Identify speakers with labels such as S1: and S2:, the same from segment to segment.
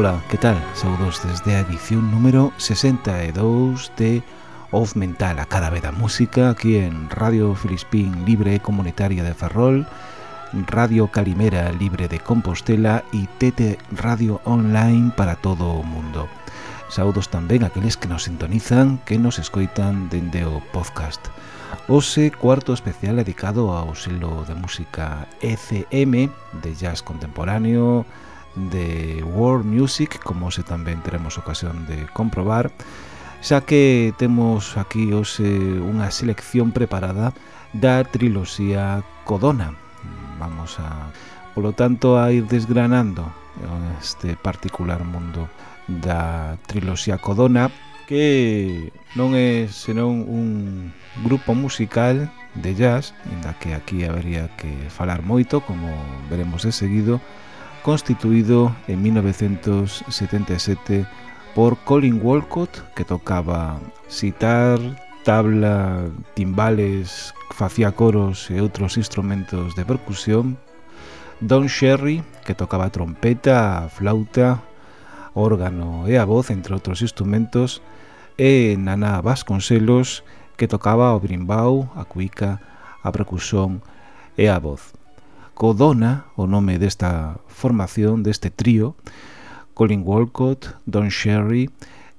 S1: Ola, que tal? Saudos desde a edición número 62 de Off Mental, a cara da música, aquí en Radio Filispín Libre Comunitaria de Ferrol, Radio Calimera Libre de Compostela e TT Radio Online para todo o mundo. Saudos tamén aqueles que nos sintonizan, que nos escoitan dende o podcast. Ose cuarto especial dedicado ao selo de música ECM, de jazz contemporáneo, de World Music, como se tamén teremos ocasión de comprobar, xa que temos aquí hoxe unha selección preparada da triloxía Codona. Vamos a, polo tanto, a ir desgranando este particular mundo da triloxía Codona, que non é senón un grupo musical de jazz, inda que aquí habería que falar moito, como veremos de seguido, constituído en 1977 por Colin Walcott, que tocaba sitar, tabla, timbales, facía coros e outros instrumentos de percusión, Don Sherry, que tocaba trompeta, flauta, órgano e a voz, entre outros instrumentos, e Nana Vasconcelos, que tocaba o brimbau, a cuica, a percusión e a voz. Codona, o nome desta formación, deste trío, Colin Walcott, Don Sherry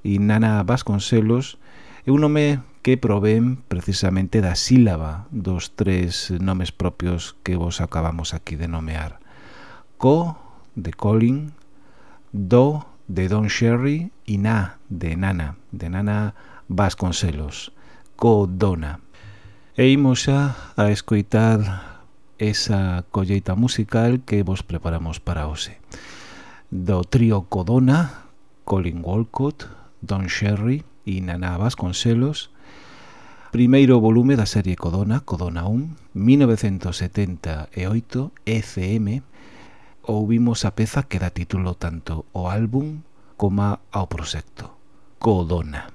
S1: e Nana Vasconcelos, é un nome que provén precisamente da sílaba dos tres nomes propios que vos acabamos aquí de nomear. Co, de Colin, Do, de Don Sherry e Na de Nana, de Nana Vasconcelos, Codona. E imos xa a escoitar esa colleita musical que vos preparamos para hoxe. Do trío Codona, Colin Walcott, Don Sherry e Nana Vasconcelos, primeiro volume da serie Codona, Codona 1, 1978, FM, ouvimos a peza que dá título tanto ao álbum como ao proxecto, Codona.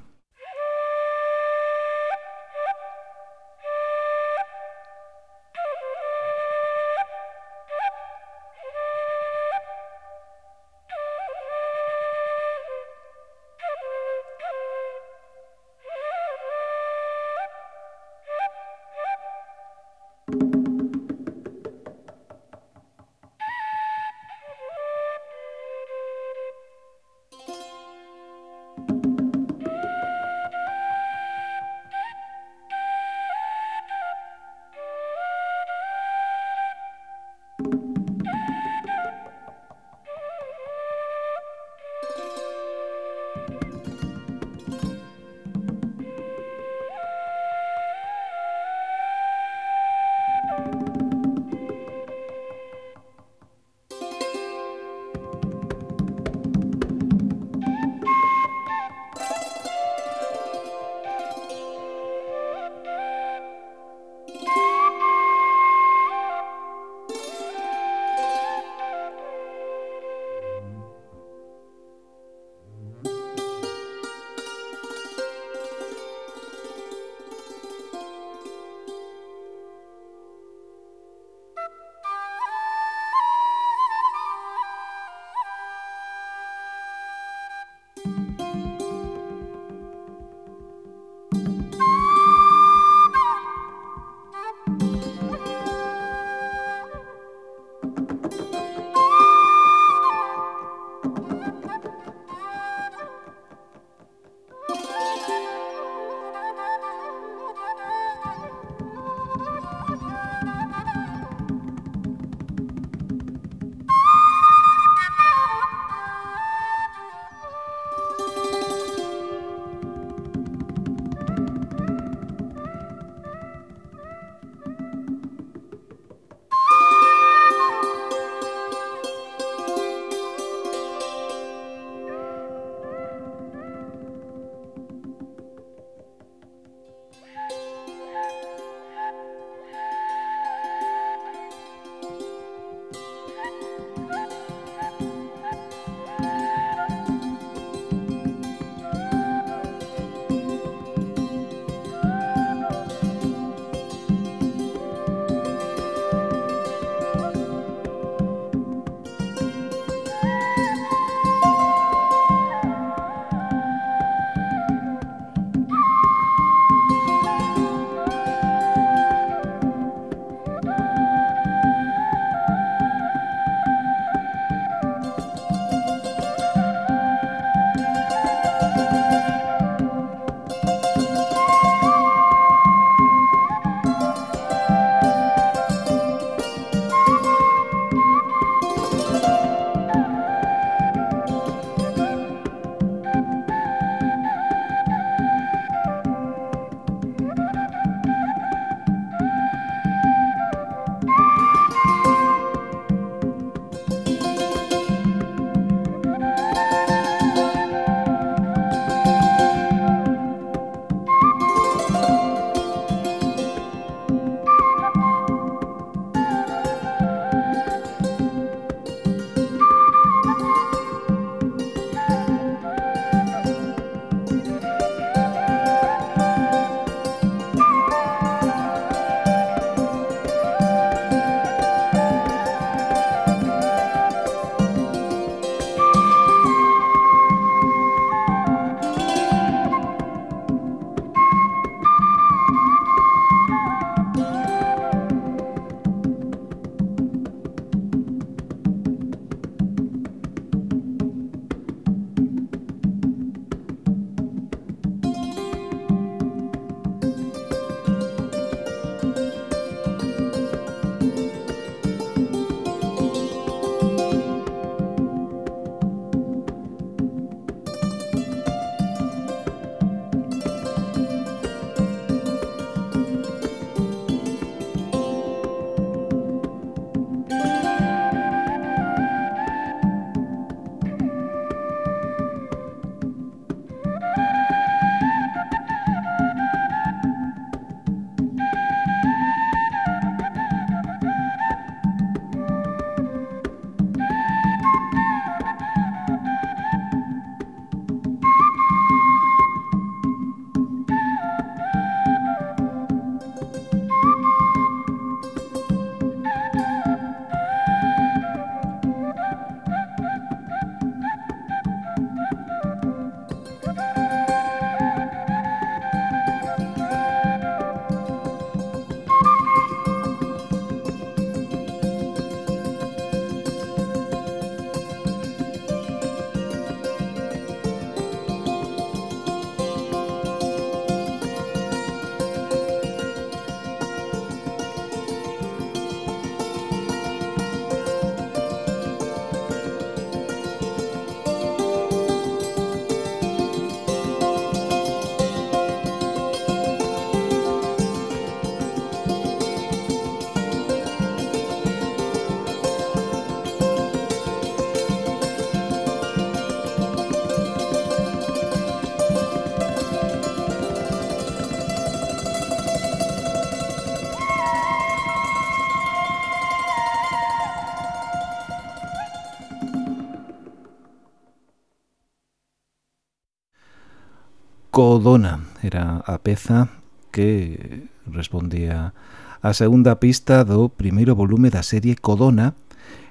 S1: Codona era a peza que respondía a segunda pista do primeiro volume da serie Codona,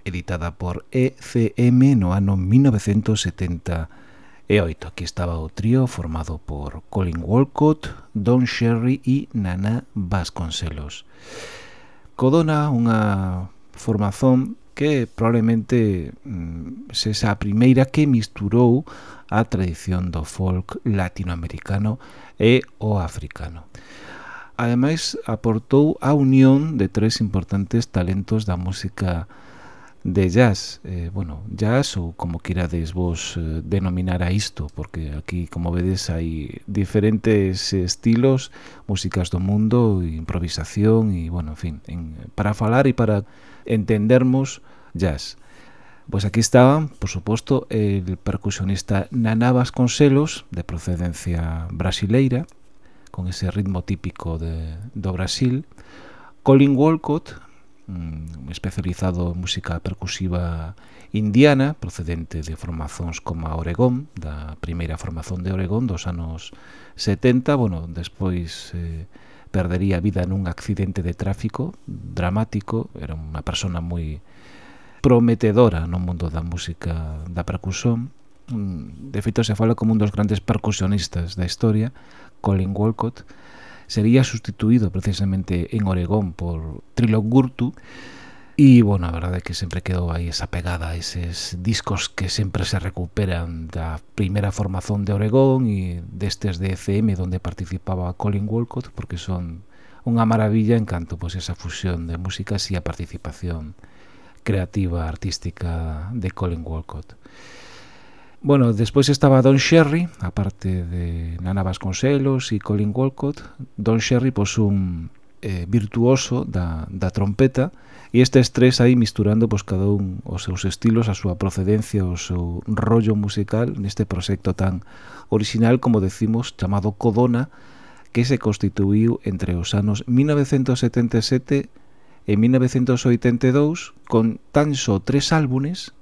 S1: editada por ECM no ano 1978. Aquí estaba o trío formado por Colin Walcott, Don Sherry e Nana Vasconcelos. Codona, unha formazón que probablemente mm, sesa a primeira que misturou a tradición do folk latinoamericano e o africano. Ademais, aportou a unión de tres importantes talentos da música africana de jazz, eh, bueno, jazz ou como quirades vos eh, denominar a isto, porque aquí, como vedes, hai diferentes estilos, músicas do mundo, improvisación e, bueno, en fin, en, para falar e para entendermos jazz. Pois aquí estaban, por suposto, el percusionista Nanabas Vasconcelos, de procedencia brasileira, con ese ritmo típico de, do Brasil, Colin Walcott, mm, especializado en música percusiva indiana, procedente de formazóns como a Oregón, da primeira formazón de Oregón dos anos 70, bueno, despois eh, perdería a vida nun accidente de tráfico dramático, era unha persona moi prometedora no mundo da música da percusión, mm, de feito se fala como un dos grandes percusionistas da historia, Colin Walcott, sería sustituído precisamente en Oregón por Trilo Gurtu, E, bueno, a verdade é que sempre quedou aí esa pegada, eses discos que sempre se recuperan da primeira formación de Oregón e destes de ECM onde participaba Colin Walcott, porque son unha maravilla en canto pois, esa fusión de músicas e a participación creativa, artística de Colin Walcott. Bueno, despois estaba Don Sherry, aparte de Nana Vasconcelos e Colin Walcott. Don Sherry, pois, un eh, virtuoso da, da trompeta, e estes tres aí misturando pois, cada un os seus estilos, a súa procedencia, o seu rollo musical neste proxecto tan original, como decimos, chamado Codona, que se constituiu entre os anos 1977 e 1982 con tan só tres álbumes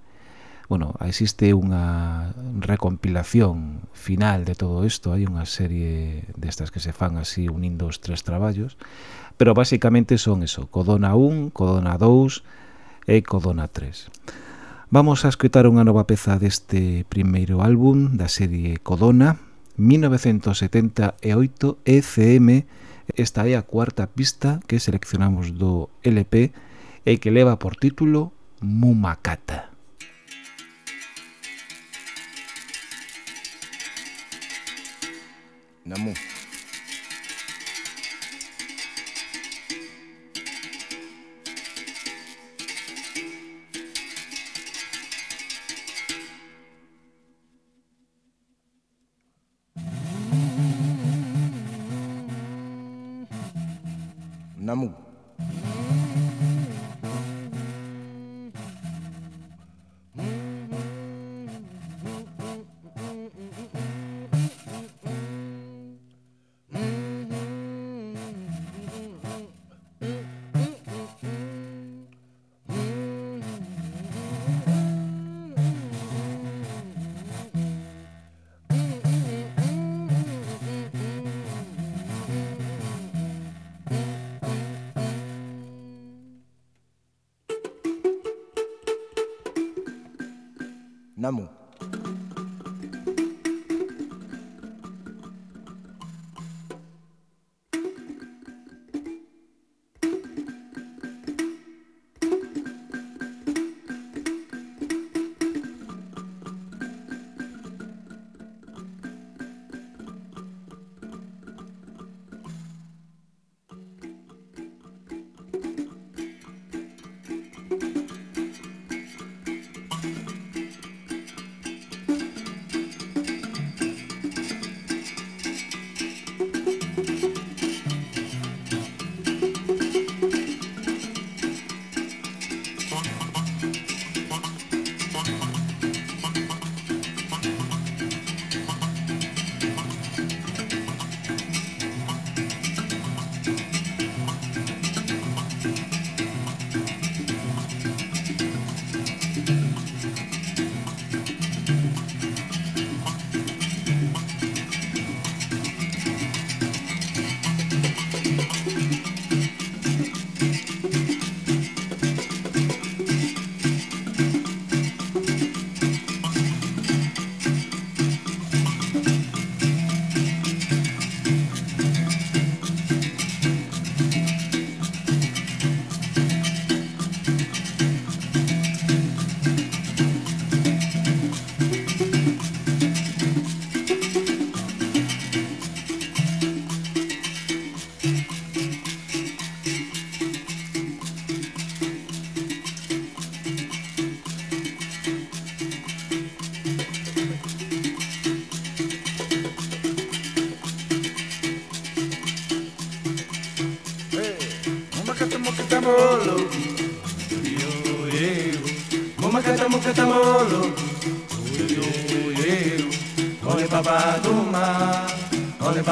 S1: bueno, existe unha recompilación final de todo isto, hai unha serie destas que se fan así unindo os tres traballos, pero basicamente son eso, Codona 1, Codona 2 e Codona 3. Vamos a escutar unha nova peza deste primeiro álbum da serie Codona, 1978 ECM, esta é a cuarta pista que seleccionamos do LP e que leva por título Mumakata.
S2: en amont.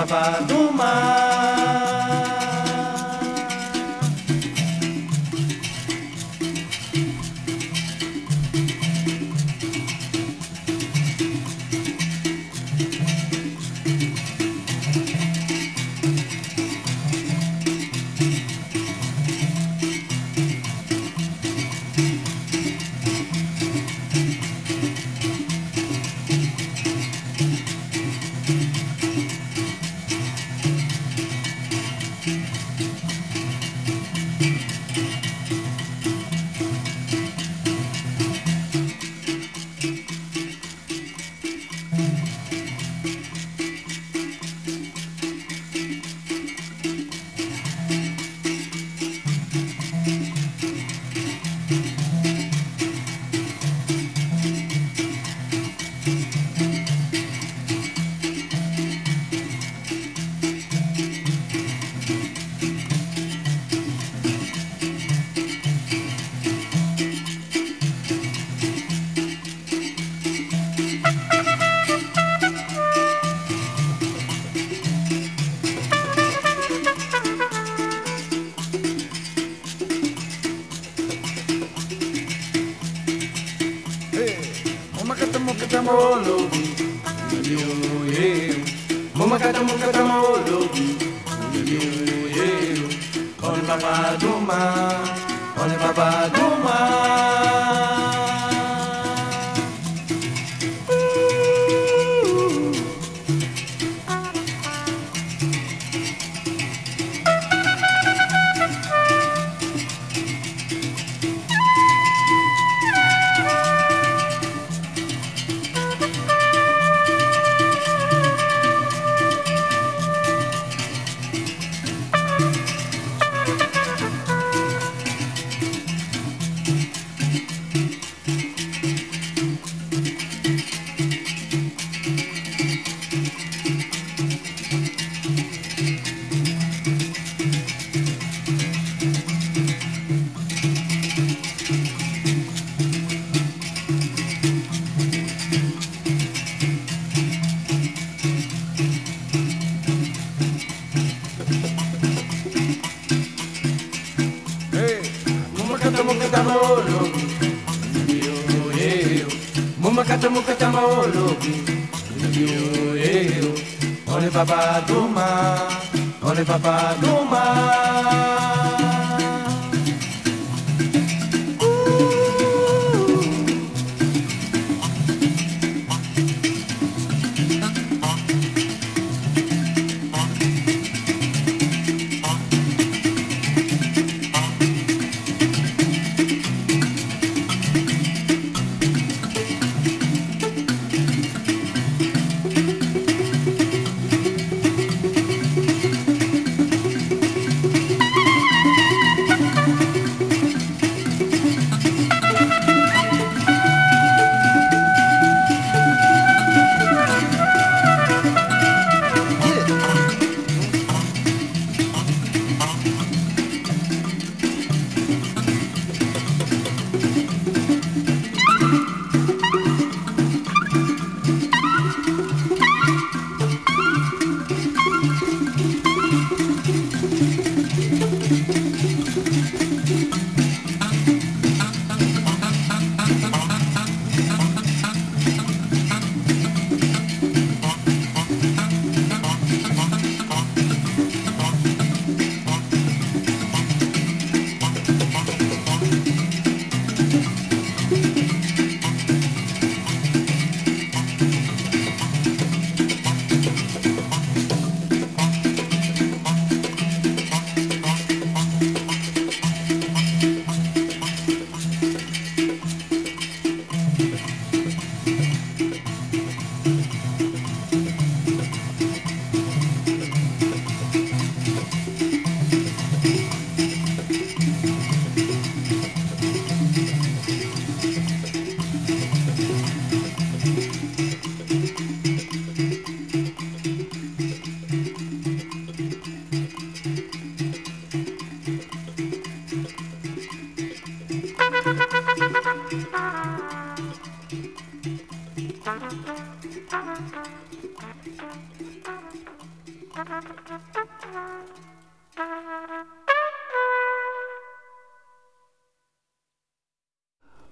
S2: Papá do Mar.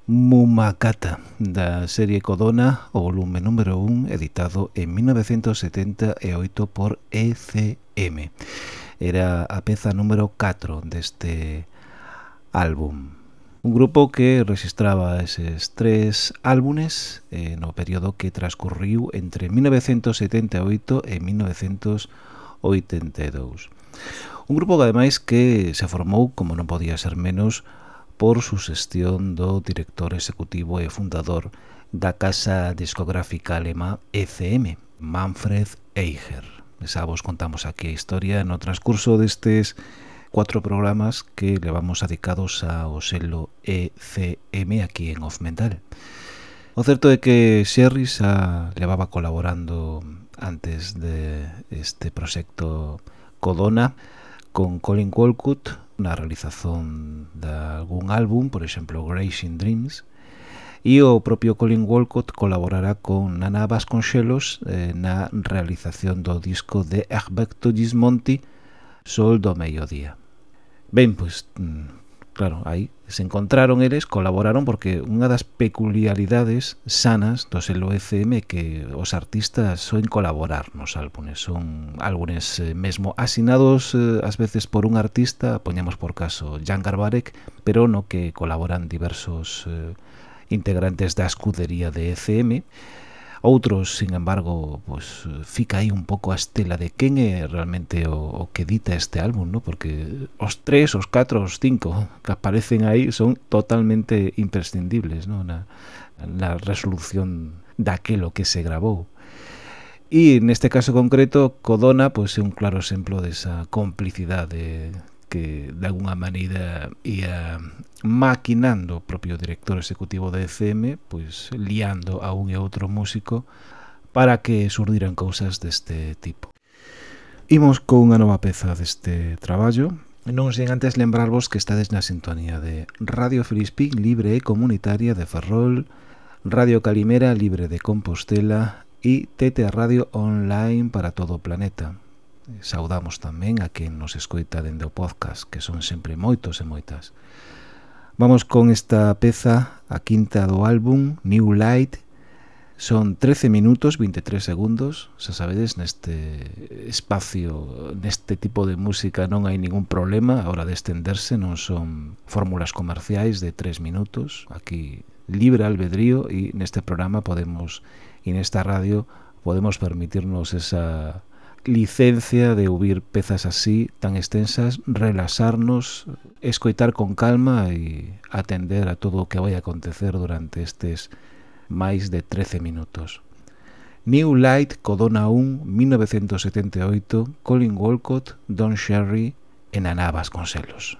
S1: Mumacata, da serie Codona, o volume número 1, editado en 1978 por ECM. Era a peza número 4 deste álbum. Un grupo que registraba eses tres álbumes eh, no período que transcurriu entre 1978 e 1982. Un grupo que ademais que se formou, como non podía ser menos, por suxestión do director executivo e fundador da casa discográfica alemá ECM, Manfred Eicher. Xa vos contamos aquí a historia no transcurso destes cuatro programas que levamos dedicados ao selo ECM aquí en Off Mental. O certo é que Xerri xa levaba colaborando antes de este proxecto Codona con Colin Walcott na realización de algún álbum, por exemplo Grazing Dreams, e o propio Colin Walcott colaborará con Nana Vasconcelos eh, na realización do disco de Herberto Gismonti Sol do Mediodía. Ben, pois, claro, aí se encontraron eles, colaboraron porque unha das peculiaridades sanas do selo ECM que os artistas soen colaborar nos álbumes, son álbumes eh, mesmo asinados eh, ás veces por un artista, poñemos por caso Jan Garbarek, pero no que colaboran diversos eh, integrantes da escudería de ECM, Outros, sin embargo, pues, fica aí un pouco a estela de quen é realmente o, o que dita este álbum, ¿no? porque os tres, os catro, os cinco que aparecen aí son totalmente imprescindibles ¿no? na, na resolución daquelo que se grabou. E neste caso concreto, Codona pois, é un claro exemplo desa complicidade que de alguna maneira ia maquinando o propio director executivo de ECM, pois liando a un e outro músico para que surdiran cousas deste tipo. Imos con unha nova peza deste traballo, Non sen antes lembrarvos que estades na sintonía de Radio Filispín libre e comunitaria de Ferrol, Radio Calimera libre de Compostela e TT Radio Online para todo o planeta. Saudamos tamén a quen nos escoita dende o podcast, que son sempre moitos e moitas. Vamos con esta peza, a quinta do álbum, New Light, Son 13 minutos 23 segundos, xa sabedes, neste espacio, neste tipo de música non hai ningún problema a hora de estenderse, non son fórmulas comerciais de 3 minutos, aquí libre albedrío e neste programa podemos, e nesta radio, podemos permitirnos esa licencia de ouvir pezas así tan extensas, relaxarnos, escoitar con calma e atender a todo o que vai acontecer durante estes máis de 13 minutos. New Light, Codona 1, 1978, Colin Walcott, Don Sherry en Anabas Vasconcelos.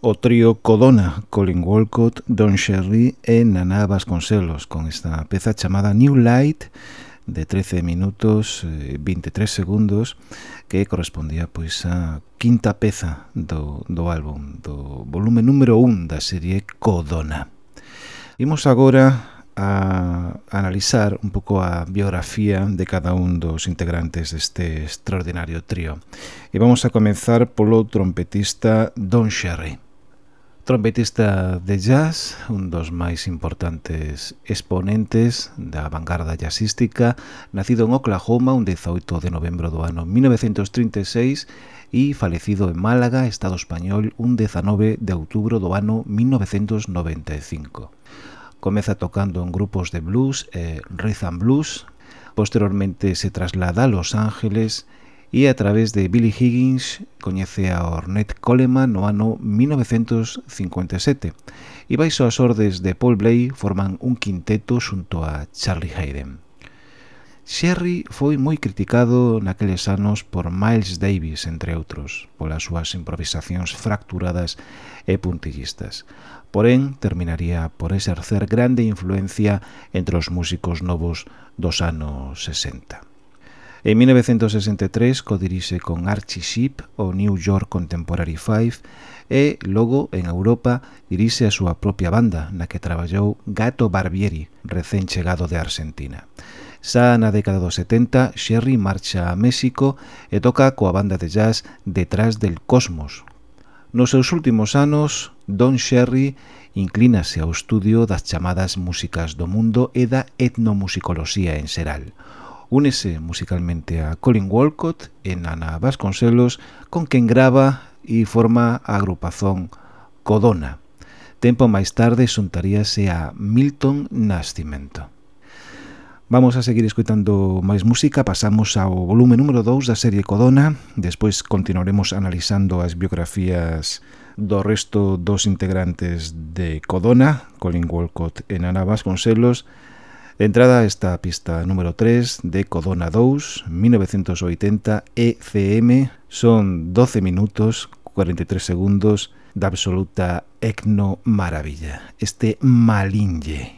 S1: o trío Codona, Colin Walcott, Don Sherry e Naná Vasconcelos con esta peza chamada New Light de 13 minutos eh, e 23 segundos que correspondía pois á quinta peza do, do álbum do volume número 1 da serie Codona. Imos agora a analizar un pouco a biografía de cada un dos integrantes deste extraordinario trío. E vamos a comenzar polo trompetista Don Sherry trompetista de jazz, un dos máis importantes exponentes da vanguarda jazzística, nacido en Oklahoma un 18 de novembro do ano 1936 e falecido en Málaga, Estado Español, un 19 de outubro do ano 1995. Comeza tocando en grupos de blues e eh, rhythm blues, posteriormente se traslada a Los Ángeles e e a través de Billy Higgins coñece a Ornette Coleman no ano 1957 e baixo as ordes de Paul Bley forman un quinteto xunto a Charlie Hayden. Sherry foi moi criticado naqueles anos por Miles Davis, entre outros, polas súas improvisacións fracturadas e puntillistas. Porén, terminaría por exercer grande influencia entre os músicos novos dos anos 60. En 1963 codirixe con Archie Sheep o New York Contemporary Five e, logo, en Europa, dirixe a súa propia banda, na que traballou Gato Barbieri, recén chegado de Argentina. Xa na década dos 70, Sherry marcha a México e toca coa banda de jazz Detrás del Cosmos. Nos seus últimos anos, Don Sherry inclínase ao estudio das chamadas músicas do mundo e da etnomusicoloxía en xeral – Únese musicalmente a Colin Walcott e Nana Vasconcelos, con quen grava e forma a agrupación Codona. Tempo máis tarde xuntaríase a Milton Nascimento. Vamos a seguir escutando máis música, pasamos ao volume número 2 da serie Codona, despois continuaremos analizando as biografías do resto dos integrantes de Codona, Colin Walcott e Nana Vasconcelos, De entrada está a pista número 3 de Codona 2, 1980 ECM, son 12 minutos 43 segundos de absoluta ecno maravilla. Este Malinge.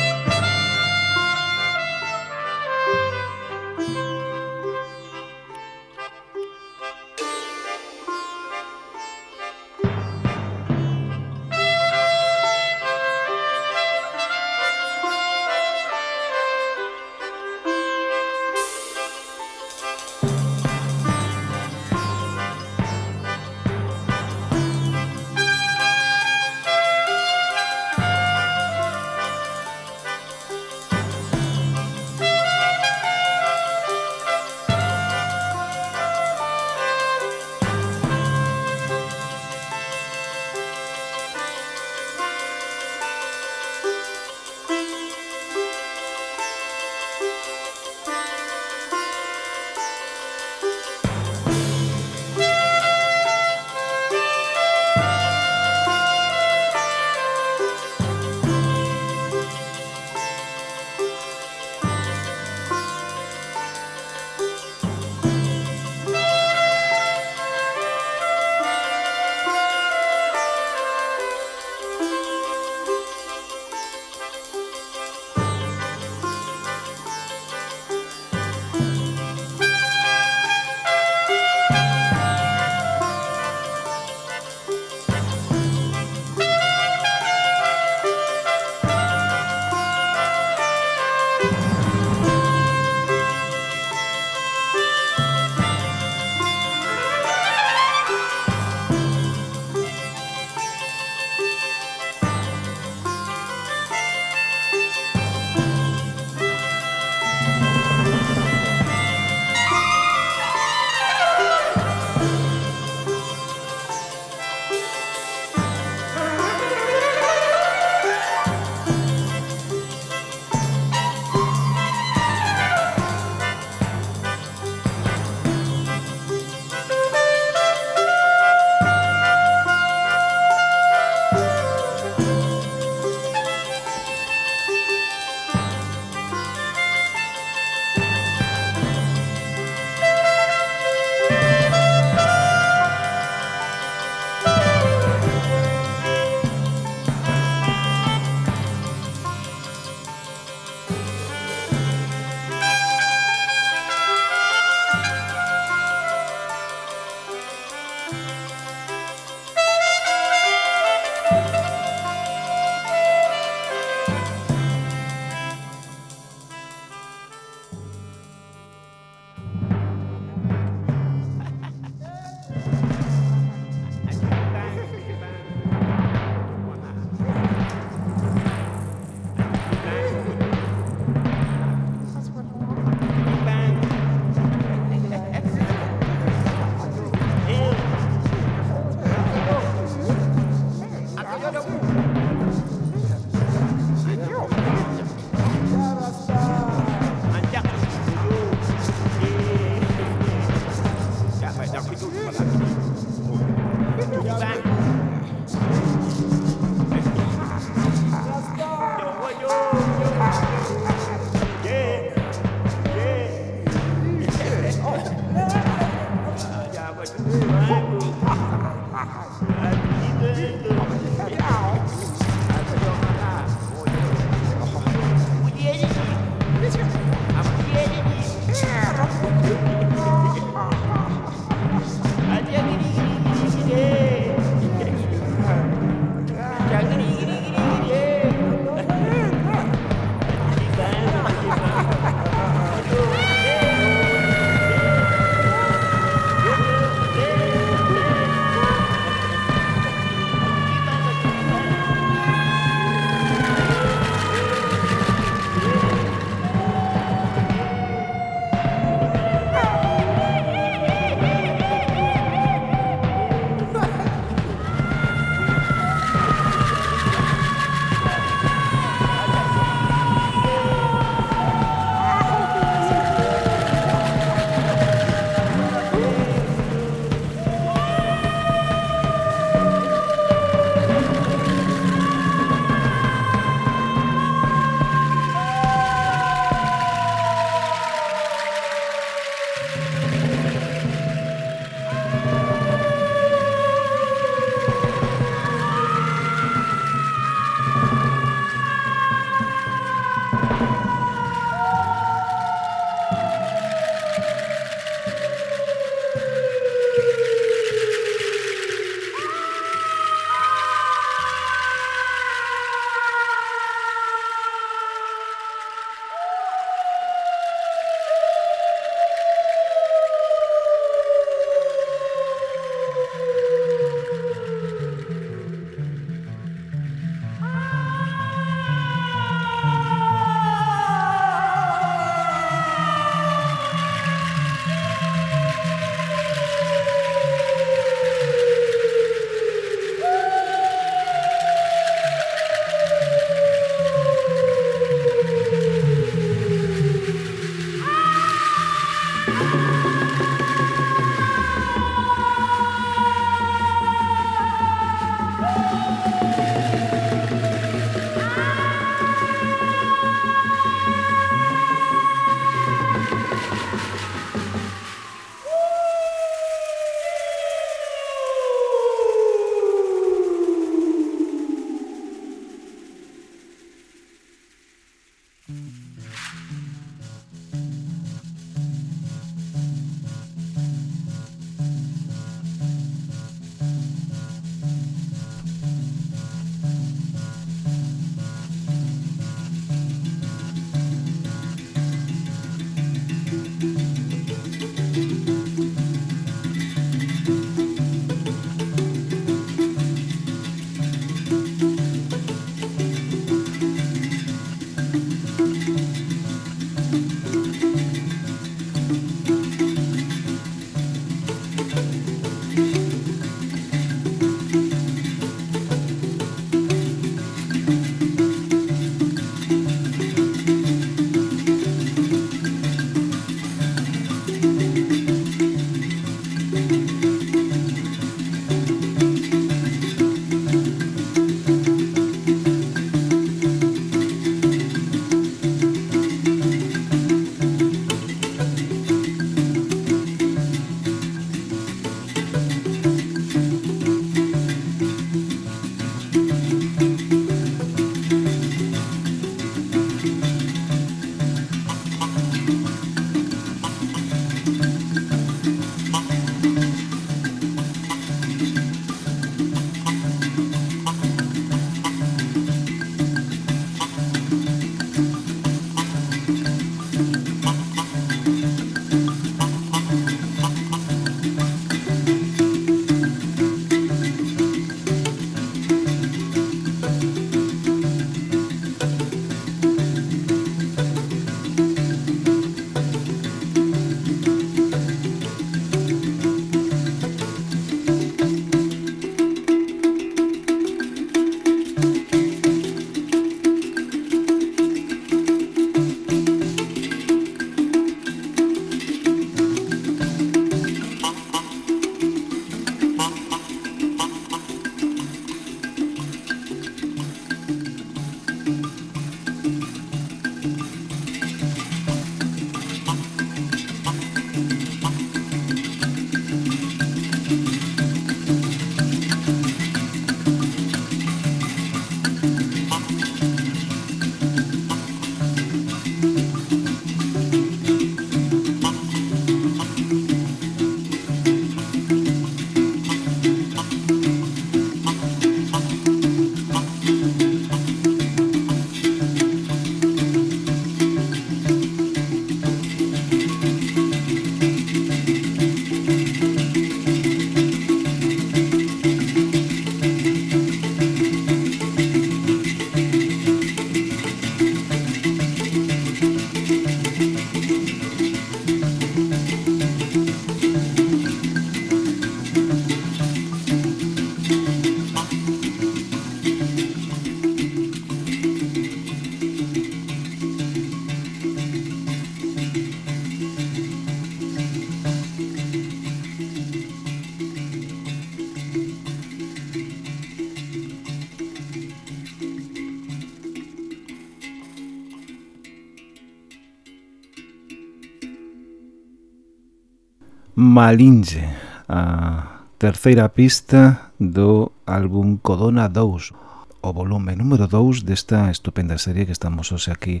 S1: Malinche, a terceira pista do álbum Codona 2, o volume número 2 desta estupenda serie que estamos hoxe aquí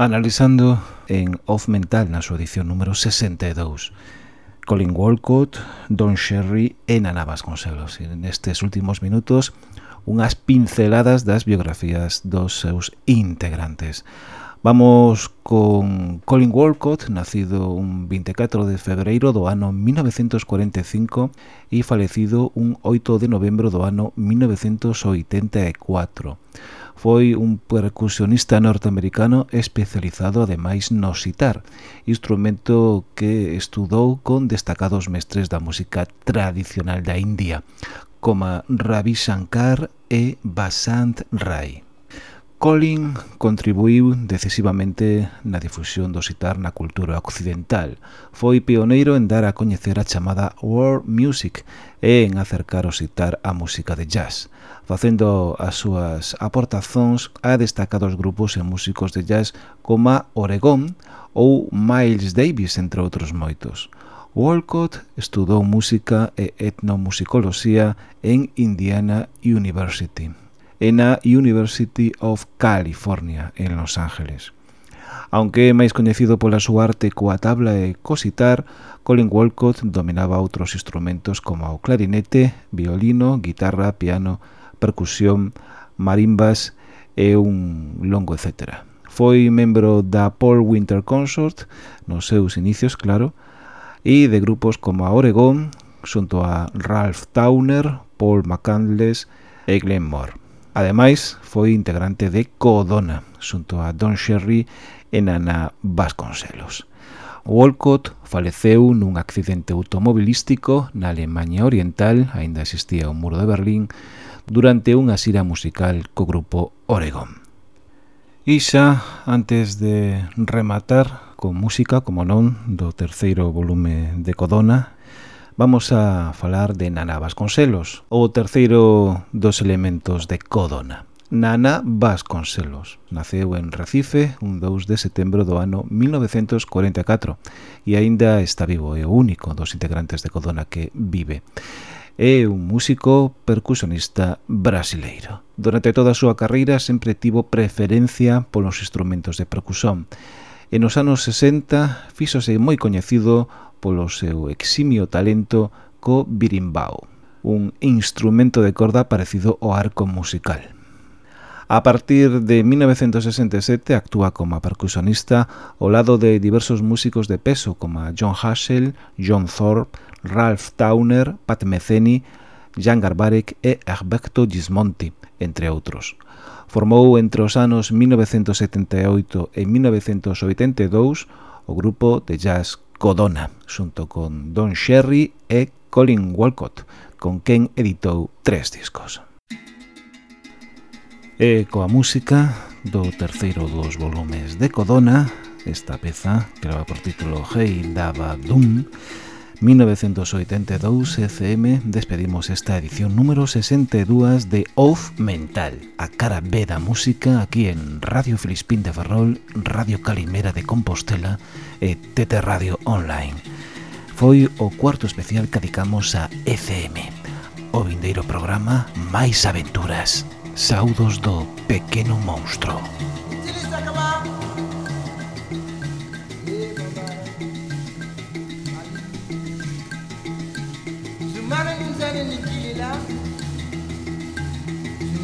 S1: analizando en Off Mental na súa edición número 62. Colin Walcott, Don Sherry e Nana Vasconcelos. Nestes últimos minutos, unhas pinceladas das biografías dos seus integrantes. Vamos con Colin Walcott, nacido un 24 de febreiro do ano 1945 e falecido un 8 de novembro do ano 1984. Foi un percusionista norteamericano especializado ademais no sitar, instrumento que estudou con destacados mestres da música tradicional da India, como Ravi Shankar e Basant Rai. Colin contribuiu decisivamente na difusión do sitar na cultura occidental. Foi pioneiro en dar a coñecer a chamada world music e en acercar o sitar á música de jazz, facendo as súas aportazóns a destacados grupos e músicos de jazz como Oregón ou Miles Davis, entre outros moitos. Walcott estudou música e etnomusicoloxía en Indiana University e na University of California, en Los Ángeles. Aunque é máis coñecido pola súa arte coa tabla e cositar, Colin Walcott dominaba outros instrumentos como o clarinete, violino, guitarra, piano, percusión, marimbas e un longo etcétera. Foi membro da Paul Winter Consort nos seus inicios, claro, e de grupos como a Oregon, xunto a Ralph Towner, Paul McCandless e Glenn Moore. Ademais, foi integrante de Codona, xunto a Don Sherry e Nana Vasconcelos. Walcott faleceu nun accidente automobilístico na Alemanha Oriental, aínda existía o muro de Berlín, durante unha xira musical co grupo Oregon. E xa, antes de rematar con música, como non, do terceiro volume de Codona, vamos a falar de Nana Vasconcelos, o terceiro dos elementos de Codona. Nana Vasconcelos naceu en Recife un 2 de setembro do ano 1944 e aínda está vivo, é o único dos integrantes de Codona que vive. É un músico percusionista brasileiro. Durante toda a súa carreira sempre tivo preferencia polos instrumentos de percusión. E nos anos 60 fíxose moi coñecido polo seu eximio talento co birimbao, un instrumento de corda parecido ao arco musical. A partir de 1967 actúa como percusionista ao lado de diversos músicos de peso como John Hassel, John Thorpe, Ralph Towner, Pat Metheny, Jan Garbarek e Herberto Gismonti, entre outros. Formou entre os anos 1978 e 1982 o grupo de jazz Codona, xunto con Don Sherry e Colin Walcott, con quen editou tres discos. E coa música do terceiro dos volumes de Codona, esta peza, que leva por título Hey Dava Dum, 1982 FM despedimos esta edición número 62 de Off Mental a cara B da música aquí en Radio Filispín de Ferrol Radio Calimera de Compostela e TT Radio Online. Foi o cuarto especial que dedicamos a FM O vindeiro programa Máis Aventuras Saudos do Pequeno Monstro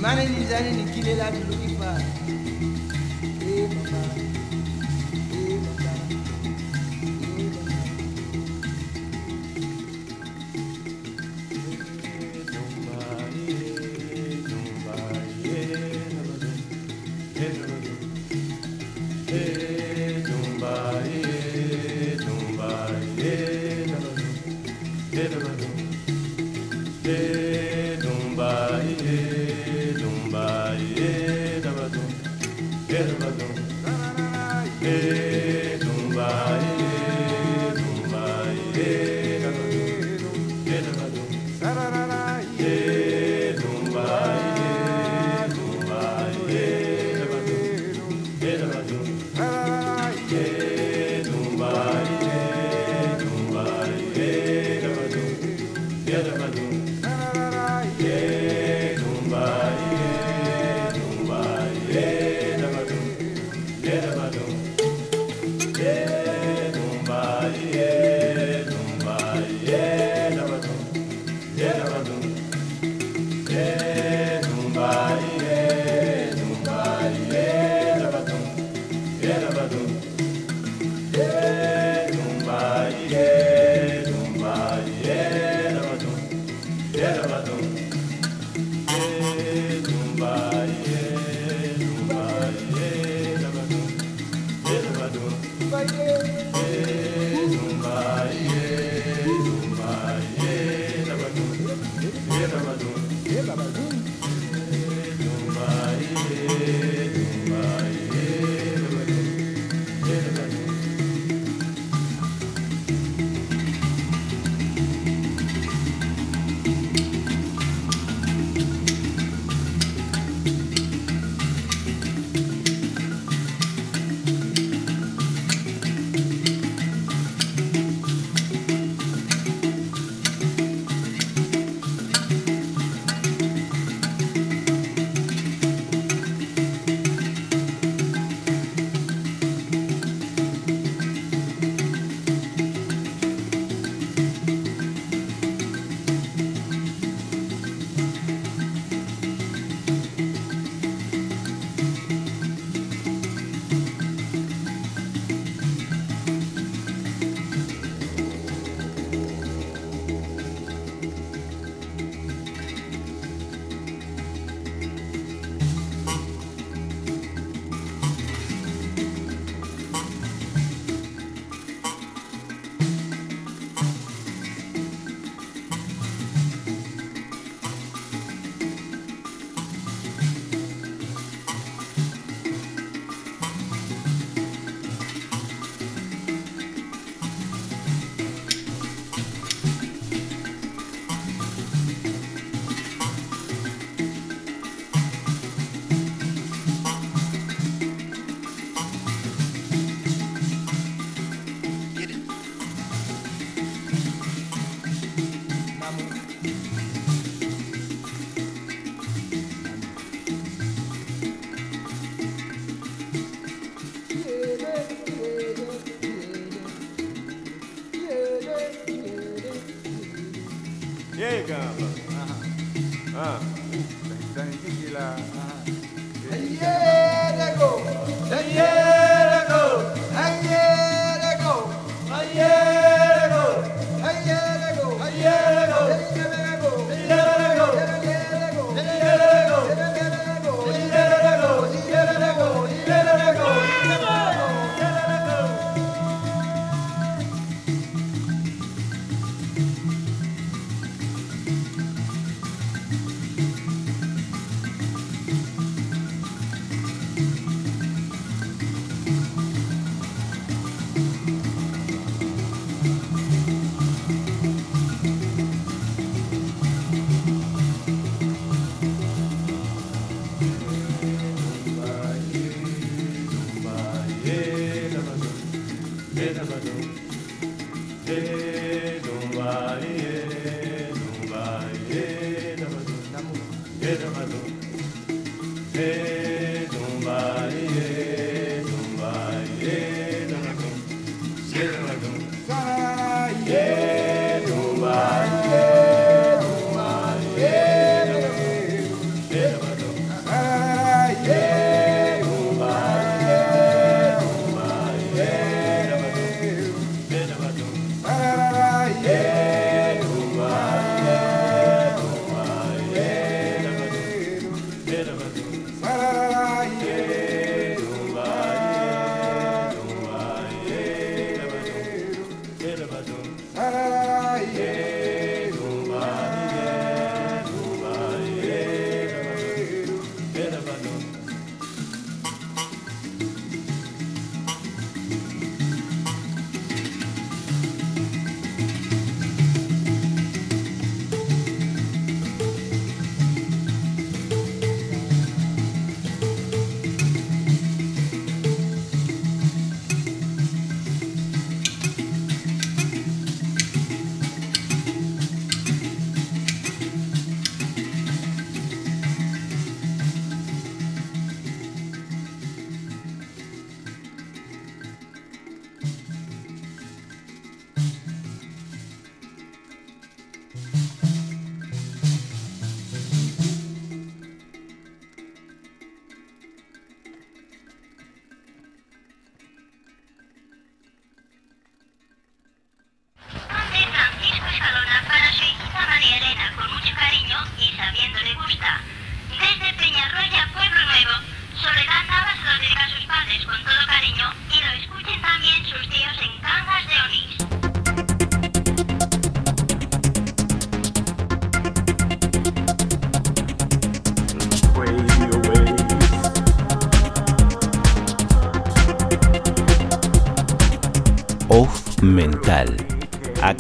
S2: Mane ni zani ni kile la tulukifa. Eh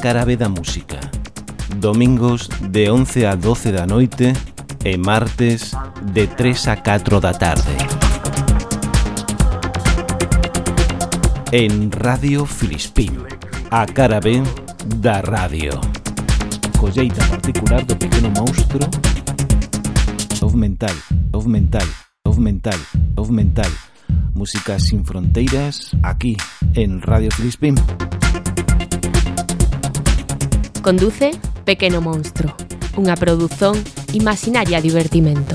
S1: Árabe da Música. Domingos de 11 a 12 da noite e martes de 3 a 4 da tarde. En Radio Filispín, a cara B da radio. Colleita particular do pequeno monstro. Of mental, of mental, of mental, of mental. Música sin fronteiras, aquí, en Radio Filispín.
S3: Conduce Pequeno Monstro, unha produción imaginaria divertimento.